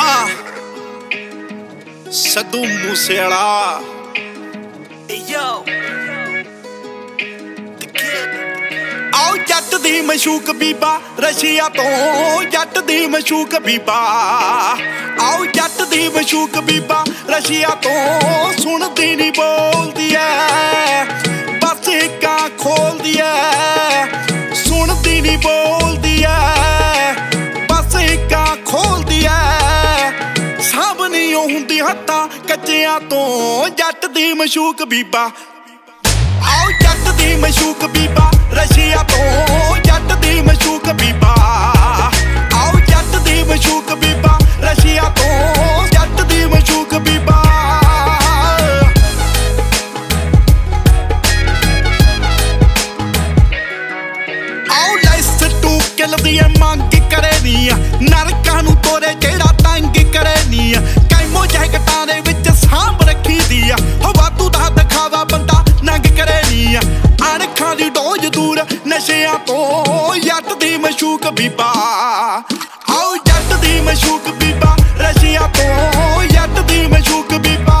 ਆ। ਸਦੂ the kid. ਆਓ ਜੱਟ ਦੀ ਮਸ਼ੂਕ ਬੀਬਾ ਰਸ਼ੀਆ ਤੋਂ ਜੱਟ ਦੀ ਮਸ਼ੂਕ ਬੀਬਾ। ਆਓ ਜੱਟ ਦੀ ਮਸ਼ੂਕ ਬੀਬਾ ਰਸ਼ੀਆ ਤੋਂ ਸੁਣਦੀ ਨਹੀਂ ਬੋਲਦੀ ਐ। ਨਹੀਂ ਕੱਚਿਆਂ ਤੋਂ ਜੱਟ ਦੀ ਮਸ਼ੂਕ ਬੀਬਾ। ਆਓ ਜੱਟ ਦੀ ਮਸ਼ੂਕ ਬੀਬਾ, ਰਸ਼ੀਆ ਤੋਂ ਜੱਟ ਦੀ ਮਸ਼ੂਕ ਬੀਬਾ। ਆਓ ਜੱਟ ਦੀ ਮਸ਼ੂਕ ਬੀਬਾ, ਰਸ਼ੀਆ ਤੋਂ ਜੱਟ ਦੀ ਮਸ਼ੂਕ ਬੀਬਾ। ਆਓ ਲੈਸ ਟੂ ਕਿਲ ਦੀ ਮੰਗ ਮਸ਼ੂਕ ਬੀਬਾ। ਆਓ ਜੱਟ ਦੀ ਮਸ਼ੂਕ ਬੀਬਾ, ਰਸ਼ੀਆ ਤੋਂ ਜੱਟ ਦੀ ਮਸ਼ੂਕ ਬੀਬਾ।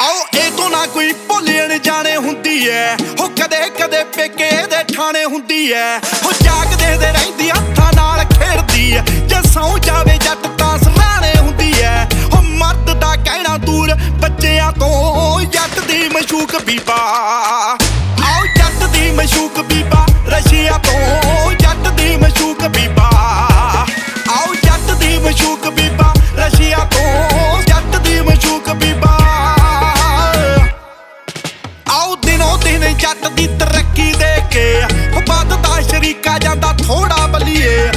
ਆਓ, ਇਹ ਤੋਂ ਨਾ ਕੋਈ ਭੁੱਲਣ ਜਾਣੇ ਹੁੰਦੀ ਐ। ਹੋ ਕਦੇ ਕਦੇ ਪੇਕੇ ਦੇ ਠਾਣੇ ਹੁੰਦੀ ਐ। ਹੋ ਜਾਗਦੇ ਦੇ ਰਹਿੰਦੀ ਹੱਥਾਂ ਨਾਲ ਖੇਡਦੀ ਐ। ਸੌ ਜਾਵੇ ਜੱਟ ਤਾਂ ਸਰਾਣੇ ਹੁੰਦੀ ਐ। ਹੋ ਮਰਦ ਦਾ ਕਹਿਣਾ ਦੂਰ, ਬੱਚਿਆਂ ਤੋਂ ਜੱਟ ਦੀ ਮਸ਼ੂਕ ਬੀਬਾ। ਆਓ ਜੱਟ ਦੀ ਮਸ਼ੂਕ ਬੀਬਾ, ਰਸ਼ੀਆ ਤੋਂ ਜੱਟ ਦੀ ਮਸ਼ੂਕ ਬੀਬਾ। ਆਓ ਜੱਟ ਦੀ ਮਸ਼ੂਕ ਬੀਬਾ, ਰਸ਼ੀਆ ਤੋਂ ਜੱਟ ਦੀ ਮਸ਼ੂਕ ਬੀਬਾ। ਆਓ ਦਿਨੋ ਦਿਨ ਜੱਟ ਦੀ ਤਰੱਕੀ ਦੇ ਕੇ ਉਹ ਵੱਧਦਾ ਸ਼ਰੀਕਾ ਜਾਂਦਾ ਥੋੜਾ ਬਲੀਏ।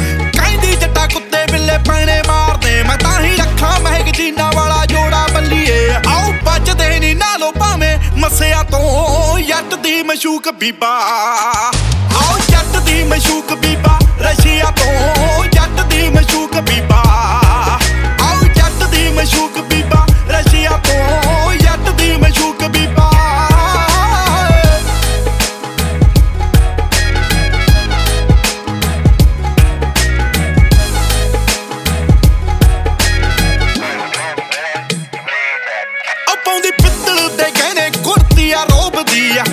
ਮਸ਼ੂਕ ਬੀਬਾ ਆਓ ਜੱਟ ਦੀ ਮਸ਼ੂਕ ਬੀਬਾ ਰਸ਼ੀਆ ਤੋਂ ਜੱਟ ਦੀ ਮਸ਼ੂਕ ਬੀਬਾ ਆਓ ਜੱਟ ਦੀ ਮਸ਼ੂਕ ਬੀਬਾ ਰਸ਼ੀਆ ਤੋਂ ਜੱਟ ਦੀ ਮਸ਼ੂਕ ਬੀਬਾ ਉਹ ਪਾਉਂਦੀ ਪਿੱਤਲ ਦੇ ਗਹਿਣੇ ਕੁਰਤੀ ਆ ਰੋਬਦੀ ਆ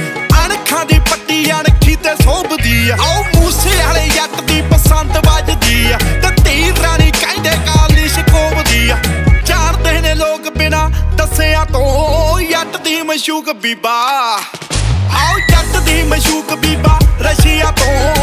ਅਣਖਾਂ ਦੀ ਪੱਟੀ ਅਣਖੀ ਤੇ ਸੋਭਦੀ ਆ। ਆਓ ਮੂਸੇ ਵਾਲੇ ਜੱਟ ਦੀ ਪਸੰਦ ਵੱਜਦੀ ਆ। ਤੇ ਧੀਰ ਰਾਣੀ ਕਹਿੰਦੇ ਕਾਲੀ ਸ਼ਕੋਬਦੀ ਆ। ਜਾਣਦੇ ਨੇ ਲੋਕ ਬਿਨਾ ਦੱਸਿਆ ਤੋਂ ਜੱਟ ਦੀ ਮਸ਼ੂਕ ਬੀਬਾ। ਆਓ ਜੱਟ ਦੀ ਮਸ਼ੂਕ ਬੀਬਾ ਰਸ਼ੀਆ ਤੋਂ।